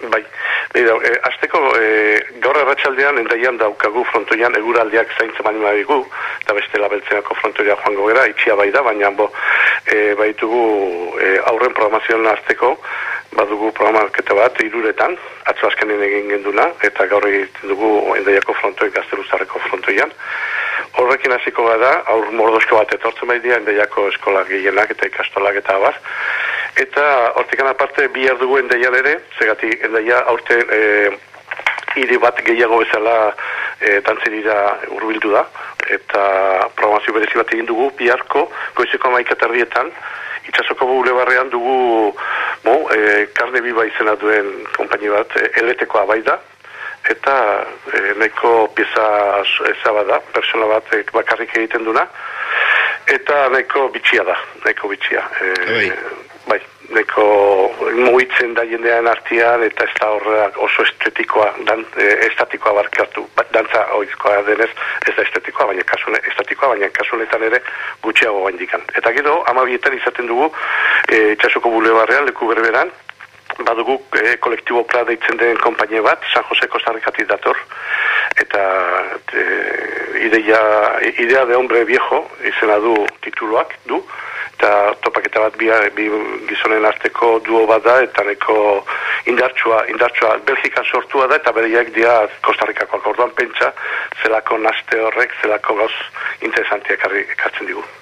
Bai, Bida, e, azteko e, gaur erratxaldean endaian daukagu frontoian eguraldiak zaintzen mani mabigu, eta beste labeltzenako frontoia joango gara, itxia bai da, baina bo, e, baitugu e, aurren programazioan azteko, badugu programaketa bat, iruretan, atzo azkenen egin genduna, eta gaur egiten dugu endaiako frontoi, gazteluzarreko frontoian. Horrekin hasiko da, aur mordosko bat etortzen bai dira, endaiako eskola gehienak eta ikastolak eta abar, Eta hortikan aparte bi dugu endaian ere, zegati endaia aurte e, hiri bat gehiago bezala e, tantzen dira urbildu da, eta programazio berezi bat egin dugu biharko, goizeko amaikatarrietan, itxasoko bule barrean dugu bo, e, karne biba izena duen kompaini bat, eletekoa bai da, eta e, neko pieza ezabada, persona bat e, bakarrik egiten duna, eta neko bitxia da, neko bitxia. E, bai, neko mugitzen da jendean artean eta ez da horrek oso estetikoa, dan, e, estatikoa barkatu. Ba, dantza oizkoa denez, ez da estetikoa, baina kasune, estatikoa, baina kasunetan ere gutxiago gaindikan. Eta gero, amabietan izaten dugu, e, itxasoko bulebarrean, leku berberan, badugu e, kolektibo pra deitzen den kompainie bat, San Jose Kostarrikatik dator, eta e, ideia, idea de hombre viejo, izena du tituluak, du, eta topaketa bat bi, bi gizonen arteko duo bat da, eta neko indartsua, indartsua Belgikan sortua da, eta bereiak dia Kostarrikakoak orduan pentsa, zelako naste horrek, zelako gauz interesantiak ekartzen digu.